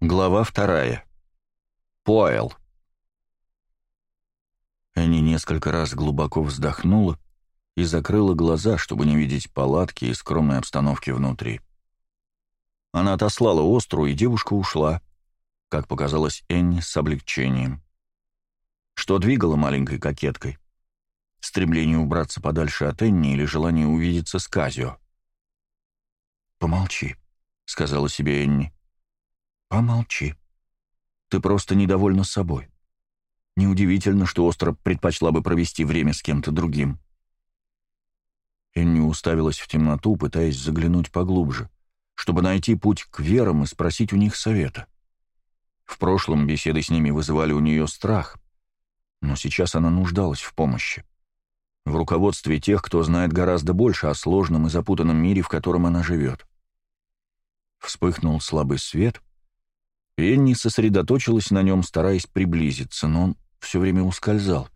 Глава вторая. Поэл. Энни несколько раз глубоко вздохнула и закрыла глаза, чтобы не видеть палатки и скромной обстановки внутри. Она отослала остру, и девушка ушла, как показалось Энни с облегчением. Что двигало маленькой кокеткой? Стремление убраться подальше от Энни или желание увидеться с Казио? «Помолчи», — сказала себе Энни. Помолчи. Ты просто недовольна собой. Неудивительно, что остро предпочла бы провести время с кем-то другим. Энни уставилась в темноту, пытаясь заглянуть поглубже, чтобы найти путь к верам и спросить у них совета. В прошлом беседы с ними вызывали у нее страх, но сейчас она нуждалась в помощи. В руководстве тех, кто знает гораздо больше о сложном и запутанном мире, в котором она живет. Вспыхнул слабый свет — Энни сосредоточилась на нем, стараясь приблизиться, но он все время ускользал,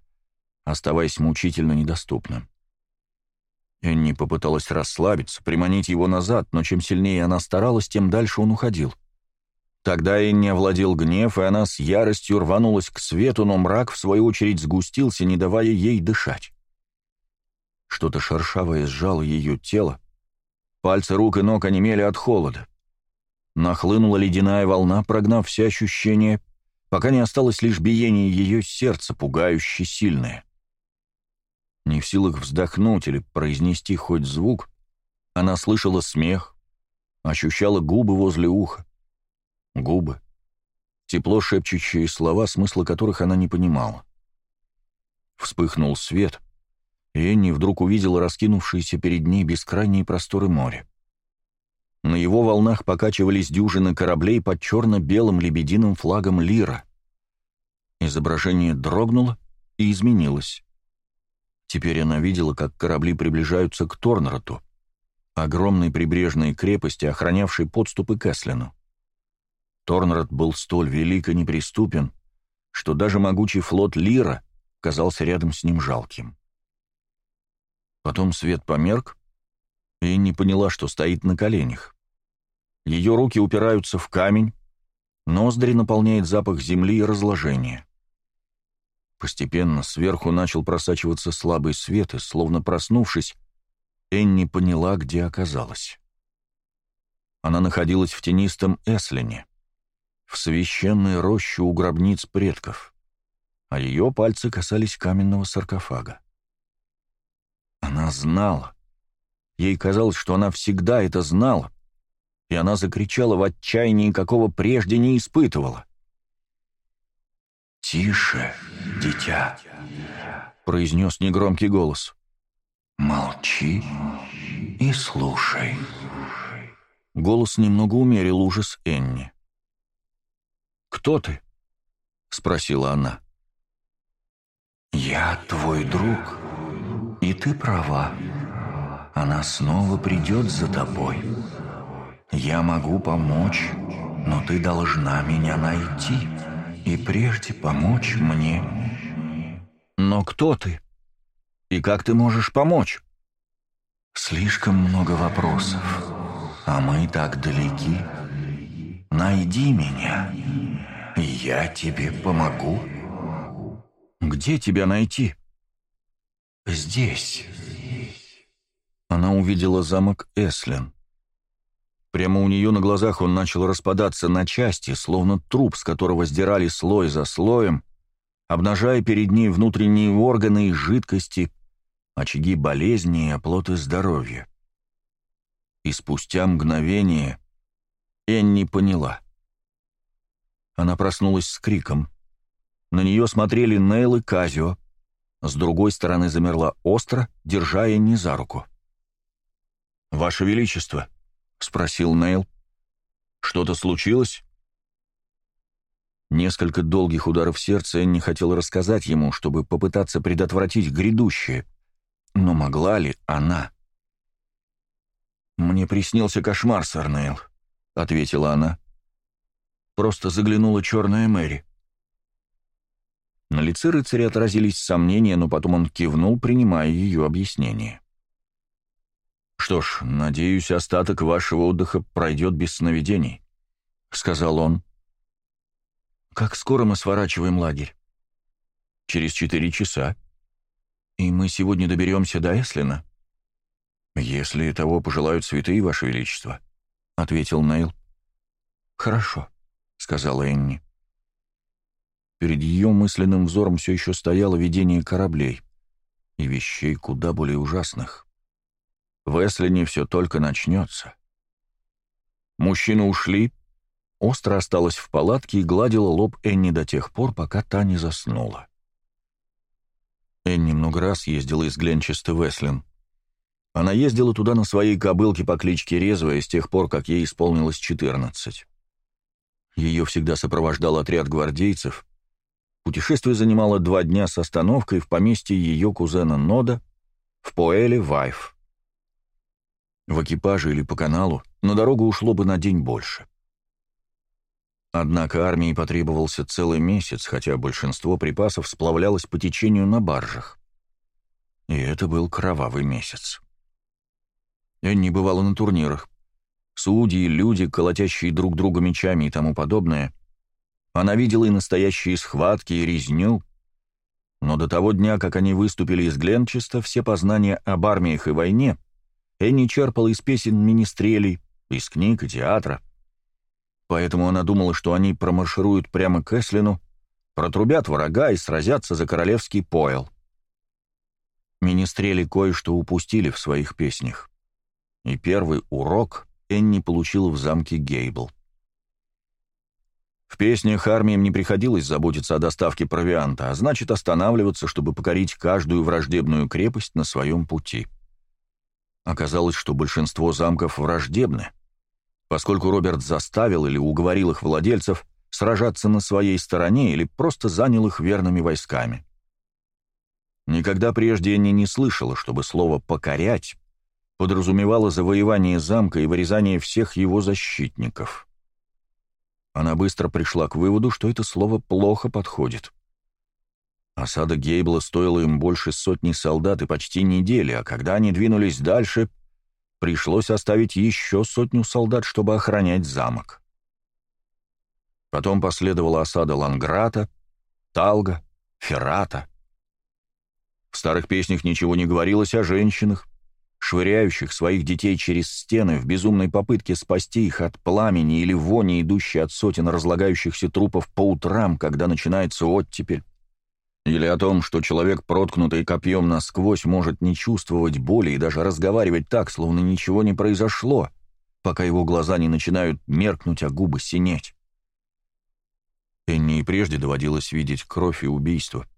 оставаясь мучительно недоступным. Энни попыталась расслабиться, приманить его назад, но чем сильнее она старалась, тем дальше он уходил. Тогда Энни овладел гнев, и она с яростью рванулась к свету, но мрак, в свою очередь, сгустился, не давая ей дышать. Что-то шершавое сжало ее тело. Пальцы рук и ног онемели от холода. Нахлынула ледяная волна, прогнав все ощущения, пока не осталось лишь биение ее сердца, пугающе сильное. Не в силах вздохнуть или произнести хоть звук, она слышала смех, ощущала губы возле уха. Губы. Тепло шепчущие слова, смысла которых она не понимала. Вспыхнул свет, и Энни вдруг увидела раскинувшиеся перед ней бескрайние просторы моря. На его волнах покачивались дюжины кораблей под черно-белым лебединым флагом Лира. Изображение дрогнуло и изменилось. Теперь она видела, как корабли приближаются к Торнроту, огромной прибрежной крепости, охранявшей подступы к Эслину. Торнрот был столь велик и неприступен, что даже могучий флот Лира казался рядом с ним жалким. Потом свет померк, и не поняла, что стоит на коленях. Ее руки упираются в камень, ноздри наполняет запах земли и разложения. Постепенно сверху начал просачиваться слабый свет, и, словно проснувшись, Энни поняла, где оказалась. Она находилась в тенистом Эслине, в священной роще у гробниц предков, а ее пальцы касались каменного саркофага. Она знала — Ей казалось, что она всегда это знала, и она закричала в отчаянии, какого прежде не испытывала. «Тише, дитя!» — произнес негромкий голос. «Молчи и слушай». Голос немного умерил ужас Энни. «Кто ты?» — спросила она. «Я твой друг, и ты права», она снова придет за тобой. Я могу помочь, но ты должна меня найти и прежде помочь мне. Но кто ты? И как ты можешь помочь? Слишком много вопросов, а мы так далеки. Найди меня, и я тебе помогу. Где тебя найти? Здесь она увидела замок Эслин. Прямо у нее на глазах он начал распадаться на части, словно труп, с которого сдирали слой за слоем, обнажая перед ней внутренние органы и жидкости, очаги болезни и оплоты здоровья. И спустя мгновение Энни поняла. Она проснулась с криком. На нее смотрели Нейл и Казио. С другой стороны замерла остро, держа Энни за руку. — «Ваше Величество», — спросил Нейл, — «что-то случилось?» Несколько долгих ударов сердца Энни хотел рассказать ему, чтобы попытаться предотвратить грядущее. Но могла ли она? «Мне приснился кошмар, сэр Нейл», — ответила она. «Просто заглянула черная Мэри». На лице рыцаря отразились сомнения, но потом он кивнул, принимая ее объяснение. «Что ж, надеюсь, остаток вашего отдыха пройдет без сновидений», — сказал он. «Как скоро мы сворачиваем лагерь?» «Через четыре часа. И мы сегодня доберемся до Эслина?» «Если того пожелают святые, Ваше Величество», — ответил Нейл. «Хорошо», — сказала Энни. Перед ее мысленным взором все еще стояло видение кораблей и вещей куда более ужасных. В не все только начнется. Мужчины ушли, остро осталась в палатке и гладила лоб Энни до тех пор, пока та не заснула. Энни много раз ездила из Гленчеста в Эслин. Она ездила туда на своей кобылке по кличке Резвая с тех пор, как ей исполнилось 14. Ее всегда сопровождал отряд гвардейцев. Путешествие занимало два дня с остановкой в поместье ее кузена Нода в Поэле Вайф в экипаже или по каналу, на дорогу ушло бы на день больше. Однако армии потребовался целый месяц, хотя большинство припасов сплавлялось по течению на баржах. И это был кровавый месяц. Энни бывала на турнирах. Судьи, люди, колотящие друг друга мечами и тому подобное. Она видела и настоящие схватки, и резню. Но до того дня, как они выступили из Гленчеста, все познания об армиях и войне — Энни черпала из песен министрелей, из книг и театра. Поэтому она думала, что они промаршируют прямо к Эслину, протрубят врага и сразятся за королевский поэл. Министрели кое-что упустили в своих песнях. И первый урок Энни получил в замке Гейбл. В песнях армиям не приходилось заботиться о доставке провианта, а значит останавливаться, чтобы покорить каждую враждебную крепость на своем пути. — Оказалось, что большинство замков враждебны, поскольку Роберт заставил или уговорил их владельцев сражаться на своей стороне или просто занял их верными войсками. Никогда прежде Энни не слышала, чтобы слово «покорять» подразумевало завоевание замка и вырезание всех его защитников. Она быстро пришла к выводу, что это слово плохо подходит. Осада Гейбла стоила им больше сотни солдат и почти недели, а когда они двинулись дальше, пришлось оставить еще сотню солдат, чтобы охранять замок. Потом последовала осада Ланграта, Талга, Феррата. В старых песнях ничего не говорилось о женщинах, швыряющих своих детей через стены в безумной попытке спасти их от пламени или вони, идущей от сотен разлагающихся трупов по утрам, когда начинается оттепель. Или о том, что человек, проткнутый копьем насквозь, может не чувствовать боли и даже разговаривать так, словно ничего не произошло, пока его глаза не начинают меркнуть, а губы синеть. Энни и прежде доводилось видеть кровь и убийство.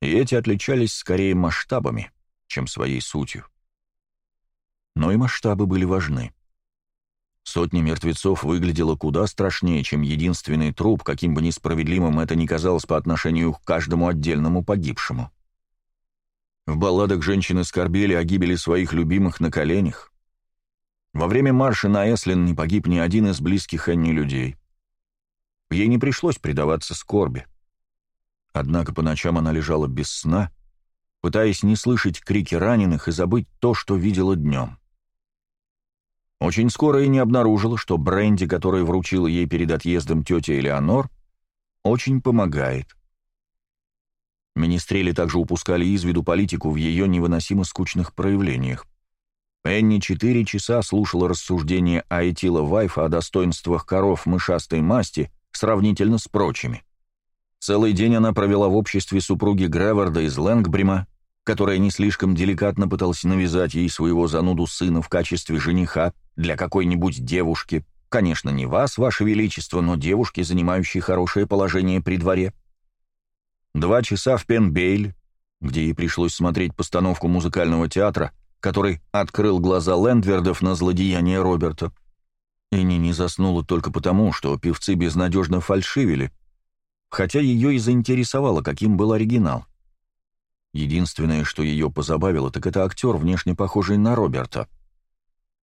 И эти отличались скорее масштабами, чем своей сутью. Но и масштабы были важны. Сотни мертвецов выглядело куда страшнее, чем единственный труп, каким бы несправедливым это ни казалось по отношению к каждому отдельному погибшему. В балладах женщины скорбели о гибели своих любимых на коленях. Во время марша на Эслин не погиб ни один из близких Энни людей. Ей не пришлось предаваться скорби. Однако по ночам она лежала без сна, пытаясь не слышать крики раненых и забыть то, что видела днем. — очень скоро и не обнаружила, что бренди, который вручила ей перед отъездом тетя Элеонор, очень помогает. Министрели также упускали из виду политику в ее невыносимо скучных проявлениях. Энни четыре часа слушала рассуждения Айтила Вайфа о достоинствах коров мышастой масти сравнительно с прочими. Целый день она провела в обществе супруги Греварда из Лэнгбрима, которая не слишком деликатно пыталась навязать ей своего зануду сына в качестве жениха для какой-нибудь девушки, конечно, не вас, ваше величество, но девушки, занимающей хорошее положение при дворе. Два часа в Пенбейль, где ей пришлось смотреть постановку музыкального театра, который открыл глаза Лендвердов на злодеяние Роберта. Энни не заснула только потому, что певцы безнадежно фальшивили, хотя ее и заинтересовало, каким был оригинал. Единственное, что ее позабавило, так это актер, внешне похожий на Роберта.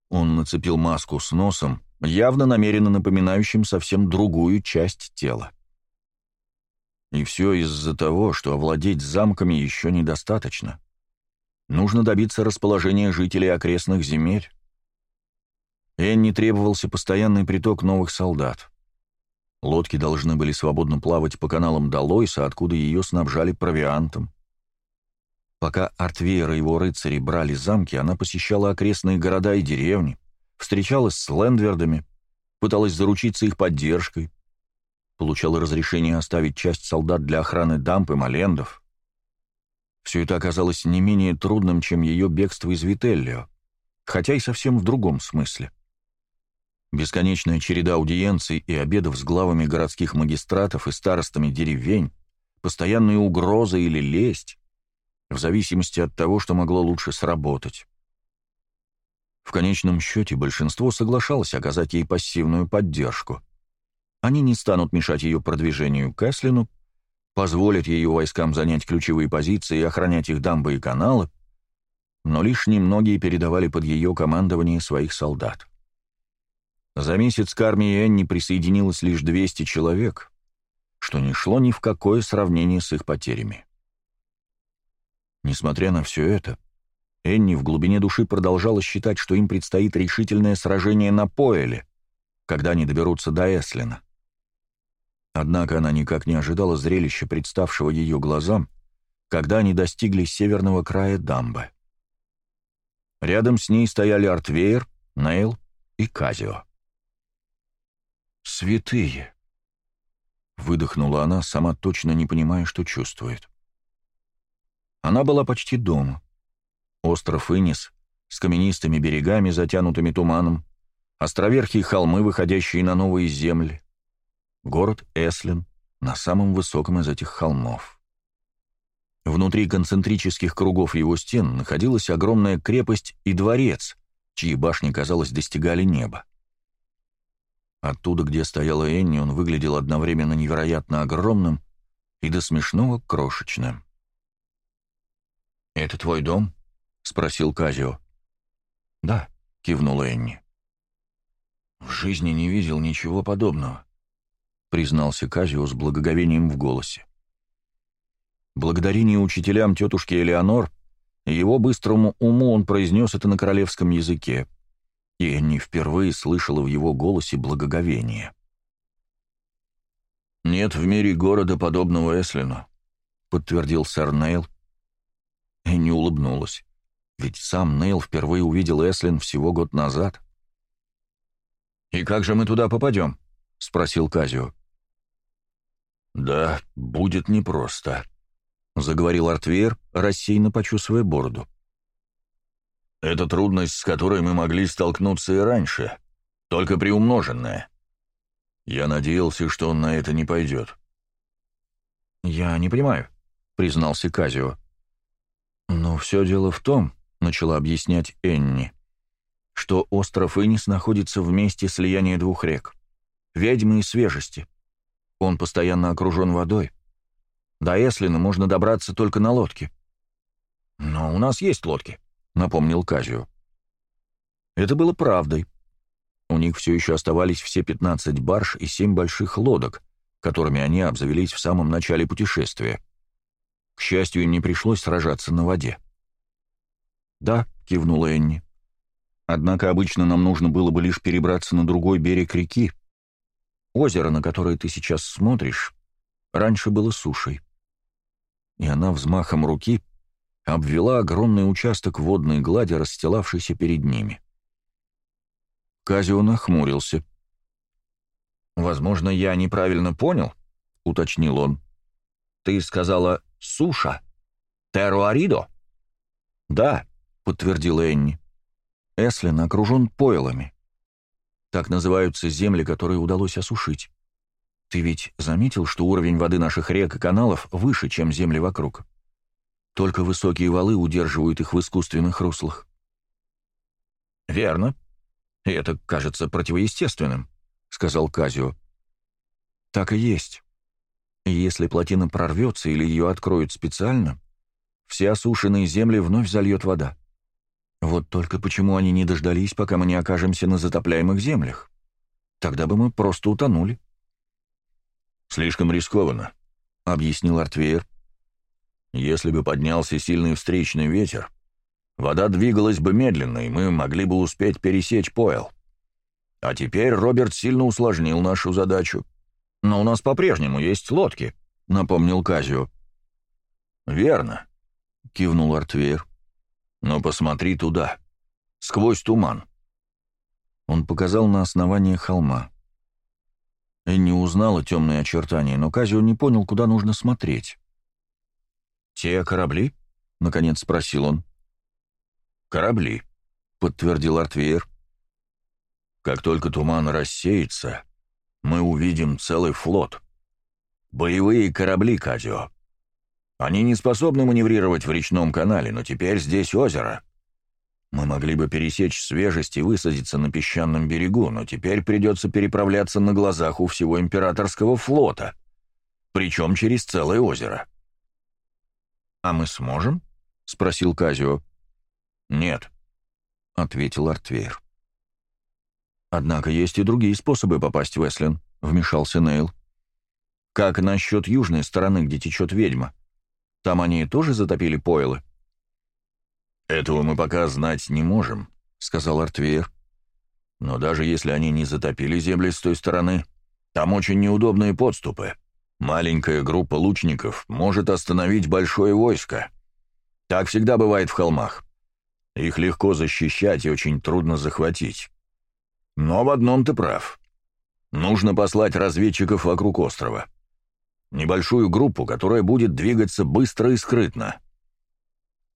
Он нацепил маску с носом, явно намеренно напоминающим совсем другую часть тела. И все из-за того, что овладеть замками еще недостаточно. Нужно добиться расположения жителей окрестных земель. Энни требовался постоянный приток новых солдат. Лодки должны были свободно плавать по каналам до Лойса, откуда ее снабжали провиантом. Пока Артвейер и его рыцари брали замки, она посещала окрестные города и деревни, встречалась с лендвердами, пыталась заручиться их поддержкой, получала разрешение оставить часть солдат для охраны дамп и малендов. Все это оказалось не менее трудным, чем ее бегство из Вителлио, хотя и совсем в другом смысле. Бесконечная череда аудиенций и обедов с главами городских магистратов и старостами деревень, постоянные угрозы или лесть, в зависимости от того, что могло лучше сработать. В конечном счете большинство соглашалось оказать ей пассивную поддержку. Они не станут мешать ее продвижению к Эслину, позволят ее войскам занять ключевые позиции и охранять их дамбы и каналы, но лишь немногие передавали под ее командование своих солдат. За месяц к армии Энни присоединилось лишь 200 человек, что не шло ни в какое сравнение с их потерями. Несмотря на все это, Энни в глубине души продолжала считать, что им предстоит решительное сражение на Поэле, когда они доберутся до Эслина. Однако она никак не ожидала зрелища, представшего ее глазам, когда они достигли северного края дамбы. Рядом с ней стояли Артвейер, Нейл и Казио. «Святые!» — выдохнула она, сама точно не понимая, что чувствует. Она была почти дома. Остров Инис с каменистыми берегами, затянутыми туманом, островерхие холмы, выходящие на новые земли, город Эслин на самом высоком из этих холмов. Внутри концентрических кругов его стен находилась огромная крепость и дворец, чьи башни, казалось, достигали неба. Оттуда, где стояла Энни, он выглядел одновременно невероятно огромным и до смешного крошечным. «Это твой дом?» — спросил Казио. «Да», — кивнула Энни. «В жизни не видел ничего подобного», — признался Казио с благоговением в голосе. Благодарение учителям тетушки Элеонор, его быстрому уму он произнес это на королевском языке, и Энни впервые слышала в его голосе благоговение. «Нет в мире города подобного Эслину», — подтвердил сэр Нейл, Энни улыбнулась. Ведь сам Нейл впервые увидел Эслин всего год назад. «И как же мы туда попадем?» — спросил Казио. «Да, будет непросто», — заговорил Артвейр, рассеянно почесывая бороду. «Это трудность, с которой мы могли столкнуться и раньше, только приумноженная. Я надеялся, что он на это не пойдет». «Я не понимаю», — признался Казио. «Но все дело в том», — начала объяснять Энни, «что остров Инис находится в месте слияния двух рек — ведьмы и свежести. Он постоянно окружен водой. До Эслина можно добраться только на лодке». «Но у нас есть лодки», — напомнил Казио. Это было правдой. У них все еще оставались все 15 барж и 7 больших лодок, которыми они обзавелись в самом начале путешествия. К счастью, не пришлось сражаться на воде. «Да», — кивнула Энни. «Однако обычно нам нужно было бы лишь перебраться на другой берег реки. Озеро, на которое ты сейчас смотришь, раньше было сушей». И она взмахом руки обвела огромный участок водной глади, расстилавшийся перед ними. Казио нахмурился. «Возможно, я неправильно понял», — уточнил он. «Ты сказала, суша. Теруаридо?» «Да», — подтвердил Энни. «Эслин окружен пойлами. Так называются земли, которые удалось осушить. Ты ведь заметил, что уровень воды наших рек и каналов выше, чем земли вокруг? Только высокие валы удерживают их в искусственных руслах». «Верно. И это кажется противоестественным», — сказал Казио. «Так и есть. Если плотина прорвется или ее откроют специально, все осушенные земли вновь зальет вода. Вот только почему они не дождались, пока мы не окажемся на затопляемых землях? Тогда бы мы просто утонули. «Слишком рискованно», — объяснил Артвейер. «Если бы поднялся сильный встречный ветер, вода двигалась бы медленно, и мы могли бы успеть пересечь поэл. А теперь Роберт сильно усложнил нашу задачу. «Но у нас по-прежнему есть лодки», — напомнил Казио. «Верно», — кивнул Артвейр. «Но посмотри туда, сквозь туман». Он показал на основание холма. не узнала темные очертания, но Казио не понял, куда нужно смотреть. «Те корабли?» — наконец спросил он. «Корабли», — подтвердил Артвейр. «Как только туман рассеется, мы увидим целый флот. Боевые корабли Казио. Они не способны маневрировать в речном канале, но теперь здесь озеро. Мы могли бы пересечь свежесть и высадиться на песчаном берегу, но теперь придется переправляться на глазах у всего императорского флота, причем через целое озеро. «А мы сможем?» — спросил Казио. «Нет», — ответил Артвейр. «Однако есть и другие способы попасть в Эслин», — вмешался Нейл. «Как насчет южной стороны, где течет ведьма? Там они тоже затопили пойлы?» «Этого мы пока знать не можем», — сказал Артвеер. «Но даже если они не затопили земли с той стороны, там очень неудобные подступы. Маленькая группа лучников может остановить большое войско. Так всегда бывает в холмах. Их легко защищать и очень трудно захватить. Но в одном ты прав. Нужно послать разведчиков вокруг острова. Небольшую группу, которая будет двигаться быстро и скрытно.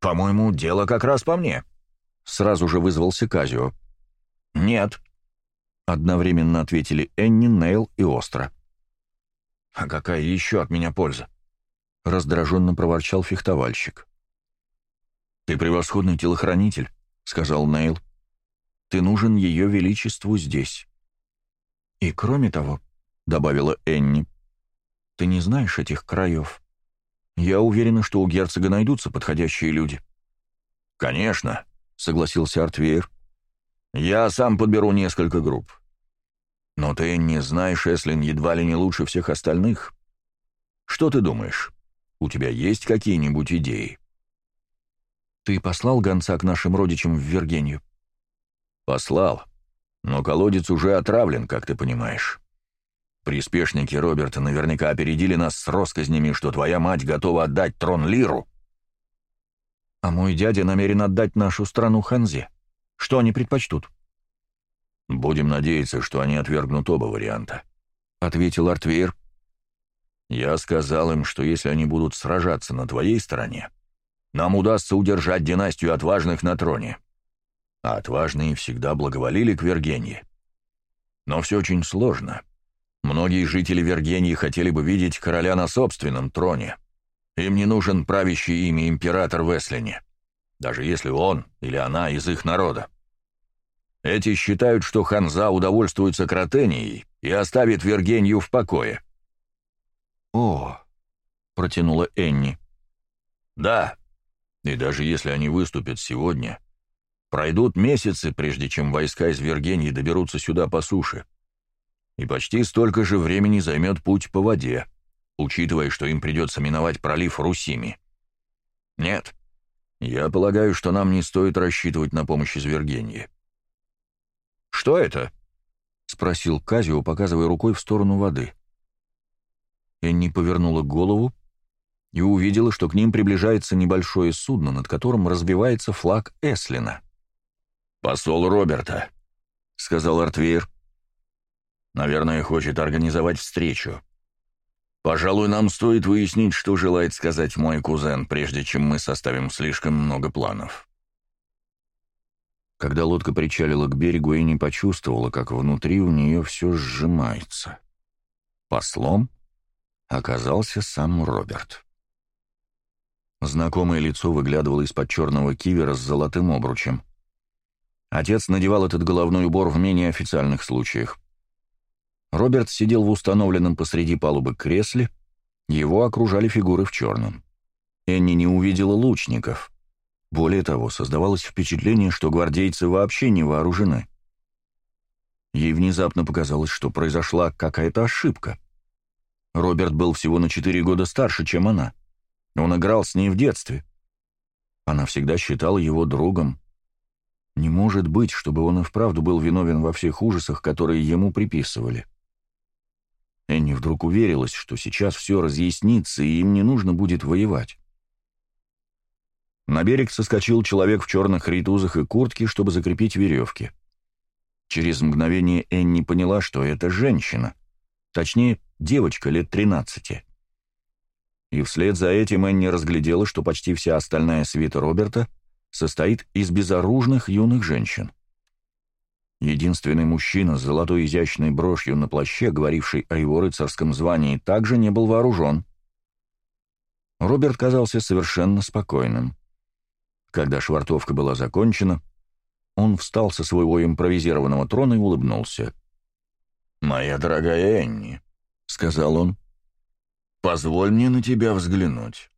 «По-моему, дело как раз по мне», — сразу же вызвался Казио. «Нет», — одновременно ответили Энни, Нейл и Остро. «А какая еще от меня польза?» — раздраженно проворчал фехтовальщик. «Ты превосходный телохранитель», — сказал Нейл. Ты нужен ее величеству здесь». «И кроме того», — добавила Энни, — «ты не знаешь этих краев. Я уверена, что у герцога найдутся подходящие люди». «Конечно», — согласился Артвейр. «Я сам подберу несколько групп». «Но ты не знаешь, Эслин едва ли не лучше всех остальных. Что ты думаешь? У тебя есть какие-нибудь идеи?» «Ты послал гонца к нашим родичам в Виргению?» «Послал. Но колодец уже отравлен, как ты понимаешь. Приспешники Роберта наверняка опередили нас с россказнями, что твоя мать готова отдать трон Лиру». «А мой дядя намерен отдать нашу страну Ханзе. Что они предпочтут?» «Будем надеяться, что они отвергнут оба варианта», — ответил Артвейр. «Я сказал им, что если они будут сражаться на твоей стороне, нам удастся удержать династию отважных на троне а отважные всегда благоволили к Вергении. Но все очень сложно. Многие жители Вергении хотели бы видеть короля на собственном троне. Им не нужен правящий ими император Веслине, даже если он или она из их народа. Эти считают, что Ханза удовольствуется кротенией и оставит Вергению в покое. «О!» — протянула Энни. «Да, и даже если они выступят сегодня, Пройдут месяцы, прежде чем войска из Вергении доберутся сюда по суше. И почти столько же времени займет путь по воде, учитывая, что им придется миновать пролив Русими. Нет, я полагаю, что нам не стоит рассчитывать на помощь из Вергении. «Что это?» — спросил Казио, показывая рукой в сторону воды. Энни повернула голову и увидела, что к ним приближается небольшое судно, над которым разбивается флаг Эслина — «Посол Роберта», — сказал Артвейр. «Наверное, хочет организовать встречу. Пожалуй, нам стоит выяснить, что желает сказать мой кузен, прежде чем мы составим слишком много планов». Когда лодка причалила к берегу, и не почувствовала, как внутри у нее все сжимается. Послом оказался сам Роберт. Знакомое лицо выглядывало из-под черного кивера с золотым обручем — Отец надевал этот головной убор в менее официальных случаях. Роберт сидел в установленном посреди палубы кресле, его окружали фигуры в черном. Энни не увидела лучников. Более того, создавалось впечатление, что гвардейцы вообще не вооружены. Ей внезапно показалось, что произошла какая-то ошибка. Роберт был всего на четыре года старше, чем она. Он играл с ней в детстве. Она всегда считала его другом, не может быть, чтобы он и вправду был виновен во всех ужасах, которые ему приписывали. Энни вдруг уверилась, что сейчас все разъяснится, и им не нужно будет воевать. На берег соскочил человек в черных ритузах и куртке, чтобы закрепить веревки. Через мгновение Энни поняла, что это женщина. Точнее, девочка лет 13. И вслед за этим Энни разглядела, что почти вся остальная свита Роберта состоит из безоружных юных женщин. Единственный мужчина с золотой изящной брошью на плаще, говоривший о его рыцарском звании, также не был вооружен. Роберт казался совершенно спокойным. Когда швартовка была закончена, он встал со своего импровизированного трона и улыбнулся. «Моя дорогая Энни», — сказал он, — «позволь мне на тебя взглянуть».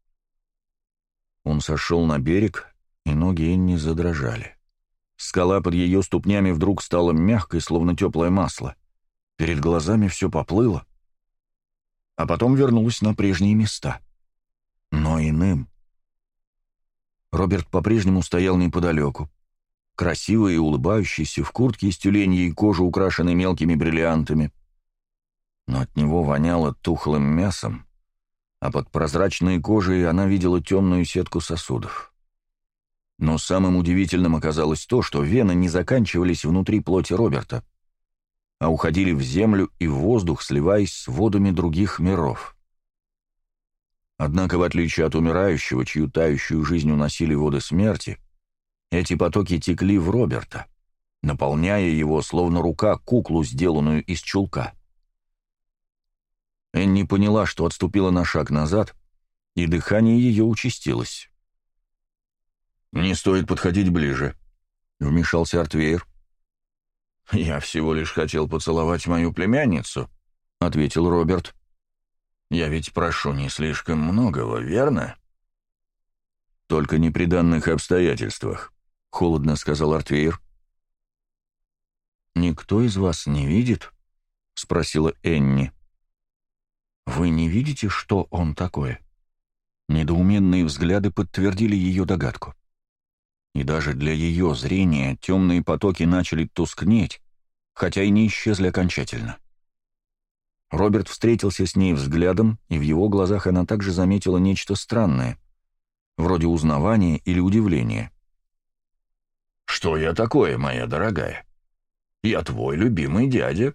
Он сошел на берег и ноги Энни задрожали. Скала под ее ступнями вдруг стала мягкой, словно теплое масло. Перед глазами все поплыло, а потом вернулось на прежние места. Но иным. Роберт по-прежнему стоял неподалеку. Красивый и улыбающийся, в куртке из тюленьей кожи, украшенной мелкими бриллиантами. Но от него воняло тухлым мясом, а под прозрачной кожей она видела темную сетку сосудов. Но самым удивительным оказалось то, что вены не заканчивались внутри плоти Роберта, а уходили в землю и в воздух, сливаясь с водами других миров. Однако, в отличие от умирающего, чью тающую жизнь уносили воды смерти, эти потоки текли в Роберта, наполняя его, словно рука, куклу, сделанную из чулка. Энни поняла, что отступила на шаг назад, и дыхание ее участилось. «Не стоит подходить ближе», — вмешался Артвейр. «Я всего лишь хотел поцеловать мою племянницу», — ответил Роберт. «Я ведь прошу не слишком многого, верно?» «Только не при данных обстоятельствах», — холодно сказал Артвейр. «Никто из вас не видит?» — спросила Энни. «Вы не видите, что он такое?» Недоуменные взгляды подтвердили ее догадку. И даже для ее зрения темные потоки начали тускнеть, хотя и не исчезли окончательно. Роберт встретился с ней взглядом, и в его глазах она также заметила нечто странное, вроде узнавания или удивления. «Что я такое, моя дорогая? Я твой любимый дядя.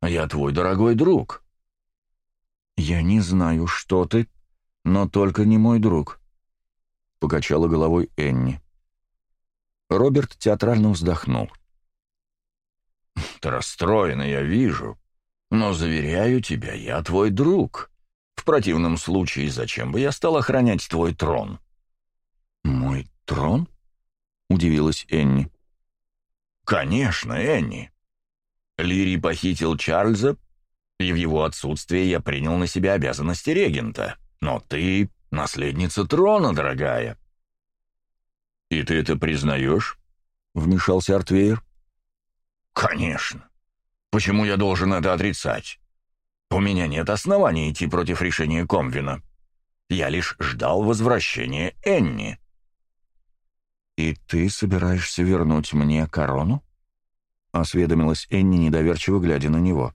Я твой дорогой друг». «Я не знаю, что ты, но только не мой друг», — покачала головой Энни. Роберт театрально вздохнул. «Ты расстроена, я вижу. Но, заверяю тебя, я твой друг. В противном случае, зачем бы я стал охранять твой трон?» «Мой трон?» — удивилась Энни. «Конечно, Энни. Лири похитил Чарльза, и в его отсутствие я принял на себя обязанности регента. Но ты — наследница трона, дорогая. «И ты это признаешь?» — вмешался Артвейер. «Конечно. Почему я должен это отрицать? У меня нет оснований идти против решения Комвина. Я лишь ждал возвращения Энни». «И ты собираешься вернуть мне корону?» — осведомилась Энни, недоверчиво глядя на него.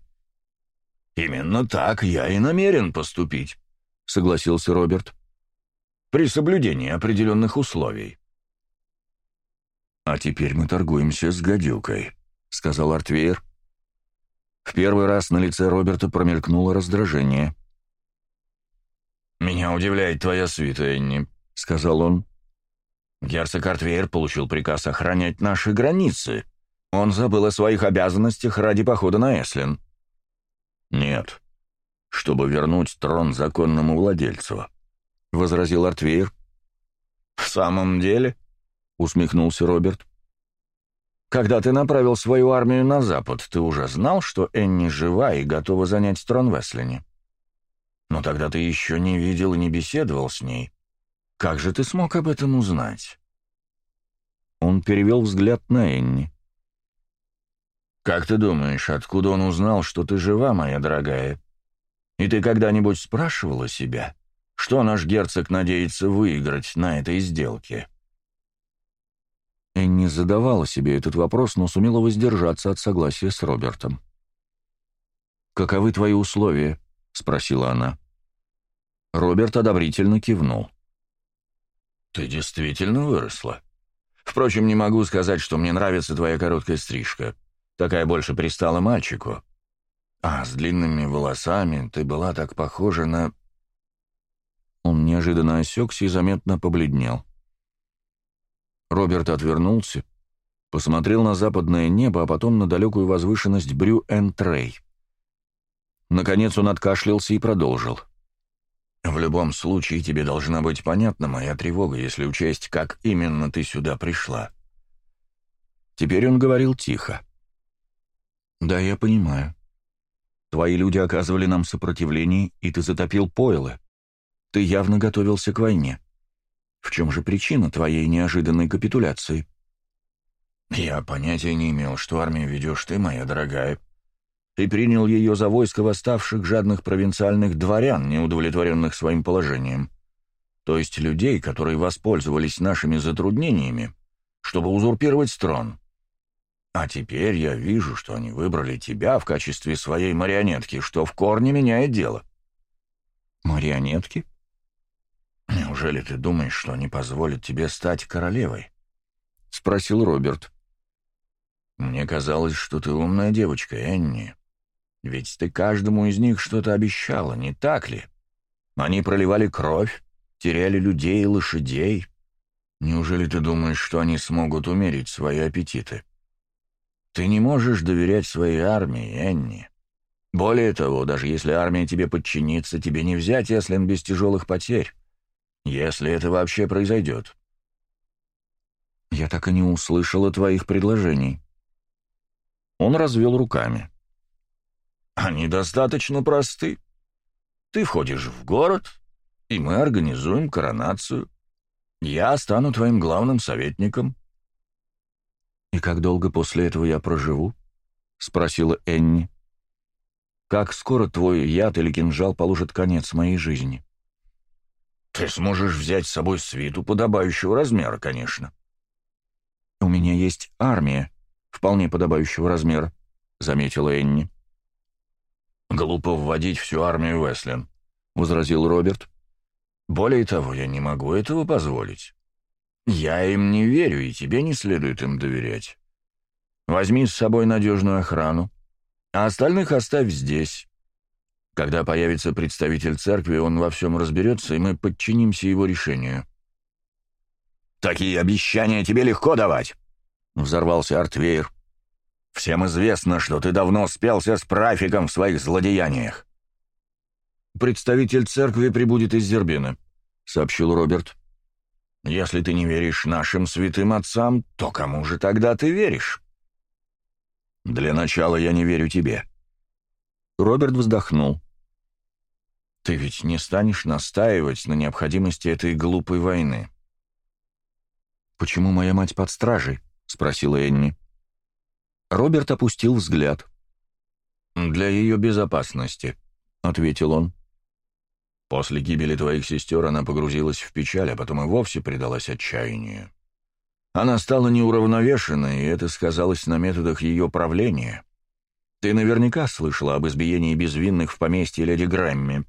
«Именно так я и намерен поступить», — согласился Роберт. «При соблюдении определенных условий». «А теперь мы торгуемся с гадюкой», — сказал Артвейр. В первый раз на лице Роберта промелькнуло раздражение. «Меня удивляет твоя свита, Энни», — сказал он. «Герцог Артвейр получил приказ охранять наши границы. Он забыл о своих обязанностях ради похода на Эслин». «Нет, чтобы вернуть трон законному владельцу», — возразил Артвейр. «В самом деле?» усмехнулся Роберт. «Когда ты направил свою армию на запад, ты уже знал, что Энни жива и готова занять трон Веслини. Но тогда ты еще не видел и не беседовал с ней. Как же ты смог об этом узнать?» Он перевел взгляд на Энни. «Как ты думаешь, откуда он узнал, что ты жива, моя дорогая? И ты когда-нибудь спрашивала себя, что наш герцог надеется выиграть на этой сделке?» Энни задавала себе этот вопрос, но сумела воздержаться от согласия с Робертом. «Каковы твои условия?» — спросила она. Роберт одобрительно кивнул. «Ты действительно выросла. Впрочем, не могу сказать, что мне нравится твоя короткая стрижка. Такая больше пристала мальчику. А с длинными волосами ты была так похожа на...» Он неожиданно осекся и заметно побледнел. Роберт отвернулся, посмотрел на западное небо, а потом на далекую возвышенность Брю-Энтрей. Наконец он откашлялся и продолжил. «В любом случае тебе должна быть понятна моя тревога, если учесть, как именно ты сюда пришла». Теперь он говорил тихо. «Да, я понимаю. Твои люди оказывали нам сопротивление, и ты затопил пойлы. Ты явно готовился к войне. В чем же причина твоей неожиданной капитуляции?» «Я понятия не имел, что армию ведешь ты, моя дорогая», и принял ее за войско восставших жадных провинциальных дворян, неудовлетворенных своим положением. То есть людей, которые воспользовались нашими затруднениями, чтобы узурпировать трон. А теперь я вижу, что они выбрали тебя в качестве своей марионетки, что в корне меняет дело. «Марионетки?» «Неужели ты думаешь, что они позволят тебе стать королевой?» — спросил Роберт. «Мне казалось, что ты умная девочка, Энни. Ведь ты каждому из них что-то обещала, не так ли? Они проливали кровь, теряли людей и лошадей. Неужели ты думаешь, что они смогут умерить свои аппетиты? Ты не можешь доверять своей армии, Энни. Более того, даже если армия тебе подчинится, тебе не взять Эслин без тяжелых потерь. Если это вообще произойдет. Я так и не услышала твоих предложений. Он развел руками. Они достаточно просты. Ты входишь в город, и мы организуем коронацию. Я стану твоим главным советником. И как долго после этого я проживу? Спросила Энни. Как скоро твой яд или кинжал положит конец моей жизни? Ты сможешь взять с собой свиту подобающего размера, конечно. У меня есть армия вполне подобающего размера, заметила Энни. Глупо вводить всю армию Веслин, возразил Роберт. Более того, я не могу этого позволить. Я им не верю, и тебе не следует им доверять. Возьми с собой надежную охрану, а остальных оставь здесь. Когда появится представитель церкви, он во всем разберется, и мы подчинимся его решению». «Такие обещания тебе легко давать», — взорвался Артвейр. «Всем известно, что ты давно спелся с прафиком в своих злодеяниях». «Представитель церкви прибудет из Зербина», — сообщил Роберт. «Если ты не веришь нашим святым отцам, то кому же тогда ты веришь?» «Для начала я не верю тебе». Роберт вздохнул. Ты ведь не станешь настаивать на необходимости этой глупой войны. «Почему моя мать под стражей?» — спросила Энни. Роберт опустил взгляд. «Для ее безопасности», — ответил он. «После гибели твоих сестер она погрузилась в печаль, а потом и вовсе предалась отчаянию. Она стала неуравновешенной, и это сказалось на методах ее правления. Ты наверняка слышала об избиении безвинных в поместье леди Грэмми».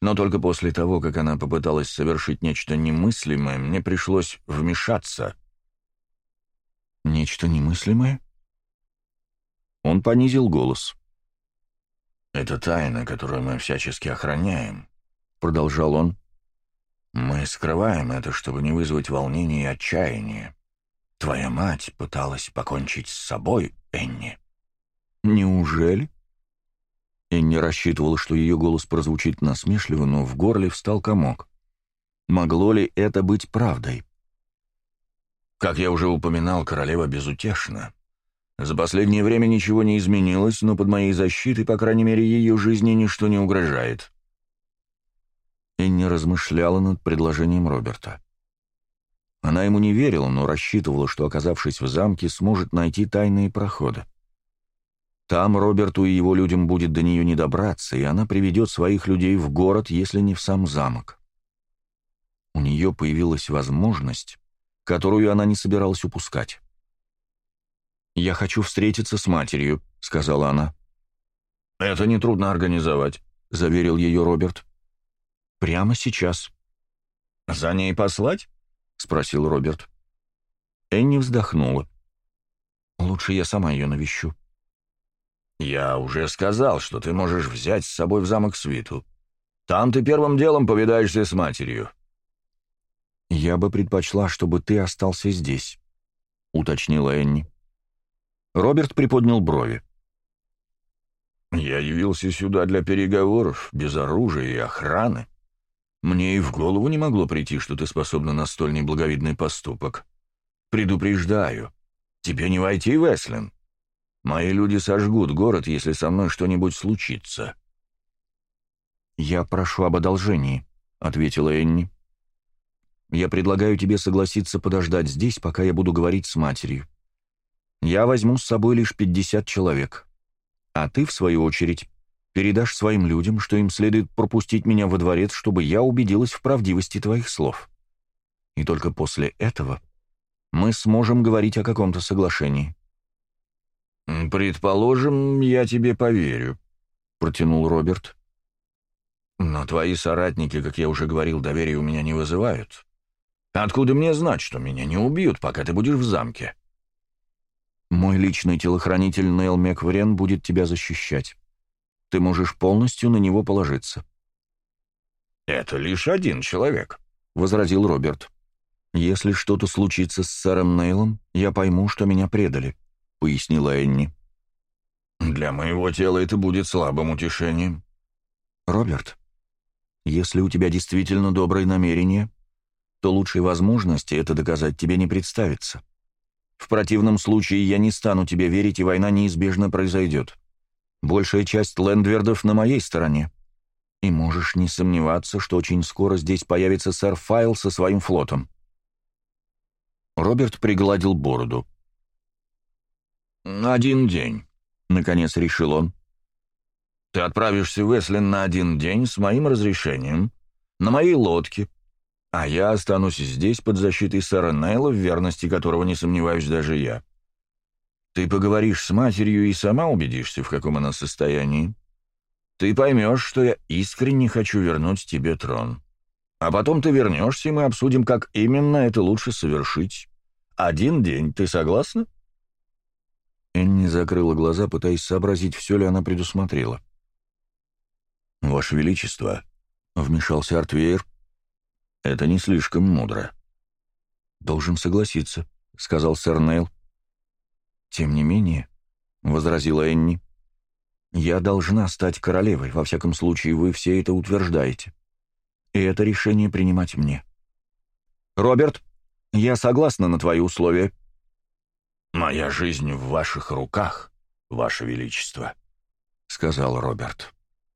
Но только после того, как она попыталась совершить нечто немыслимое, мне пришлось вмешаться. «Нечто немыслимое?» Он понизил голос. «Это тайна, которую мы всячески охраняем», — продолжал он. «Мы скрываем это, чтобы не вызвать волнения и отчаяния. Твоя мать пыталась покончить с собой, Энни». «Неужели?» И не рассчитывала, что ее голос прозвучит насмешливо, но в горле встал комок. Могло ли это быть правдой? Как я уже упоминал, королева безутешна. За последнее время ничего не изменилось, но под моей защитой, по крайней мере, ее жизни ничто не угрожает. Энни размышляла над предложением Роберта. Она ему не верила, но рассчитывала, что, оказавшись в замке, сможет найти тайные проходы. Там Роберту и его людям будет до нее не добраться, и она приведет своих людей в город, если не в сам замок. У нее появилась возможность, которую она не собиралась упускать. «Я хочу встретиться с матерью», — сказала она. «Это нетрудно организовать», — заверил ее Роберт. «Прямо сейчас». «За ней послать?» — спросил Роберт. Энни вздохнула. «Лучше я сама ее навещу», «Я уже сказал, что ты можешь взять с собой в замок свиту. Там ты первым делом повидаешься с матерью». «Я бы предпочла, чтобы ты остался здесь», — уточнила Энни. Роберт приподнял брови. «Я явился сюда для переговоров, без оружия и охраны. Мне и в голову не могло прийти, что ты способна на столь неблаговидный поступок. Предупреждаю, тебе не войти Веслин. Мои люди сожгут город, если со мной что-нибудь случится». «Я прошу об одолжении», — ответила Энни. «Я предлагаю тебе согласиться подождать здесь, пока я буду говорить с матерью. Я возьму с собой лишь 50 человек. А ты, в свою очередь, передашь своим людям, что им следует пропустить меня во дворец, чтобы я убедилась в правдивости твоих слов. И только после этого мы сможем говорить о каком-то соглашении». «Предположим, я тебе поверю», — протянул Роберт. «Но твои соратники, как я уже говорил, доверия у меня не вызывают. Откуда мне знать, что меня не убьют, пока ты будешь в замке?» «Мой личный телохранитель Нейл Мекврен будет тебя защищать. Ты можешь полностью на него положиться». «Это лишь один человек», — возразил Роберт. «Если что-то случится с сэром Нейлом, я пойму, что меня предали», пояснила Энни. «Для моего тела это будет слабым утешением». «Роберт, если у тебя действительно добрые намерения, то лучшей возможности это доказать тебе не представится. В противном случае я не стану тебе верить, и война неизбежно произойдет. Большая часть лендвердов на моей стороне. И можешь не сомневаться, что очень скоро здесь появится сэр Файл со своим флотом». Роберт пригладил бороду. — «Один день», — наконец решил он. «Ты отправишься в Эслин на один день с моим разрешением, на моей лодке, а я останусь здесь под защитой сэра Нейла, в верности которого не сомневаюсь даже я. Ты поговоришь с матерью и сама убедишься, в каком она состоянии. Ты поймешь, что я искренне хочу вернуть тебе трон. А потом ты вернешься, и мы обсудим, как именно это лучше совершить. Один день, ты согласна?» Энни закрыла глаза, пытаясь сообразить, все ли она предусмотрела. «Ваше Величество», — вмешался Артвейр, — «это не слишком мудро». «Должен согласиться», — сказал сэр Нейл. «Тем не менее», — возразила Энни, — «я должна стать королевой, во всяком случае вы все это утверждаете. И это решение принимать мне». «Роберт, я согласна на твои условия», — «Моя жизнь в ваших руках, ваше величество», — сказал Роберт.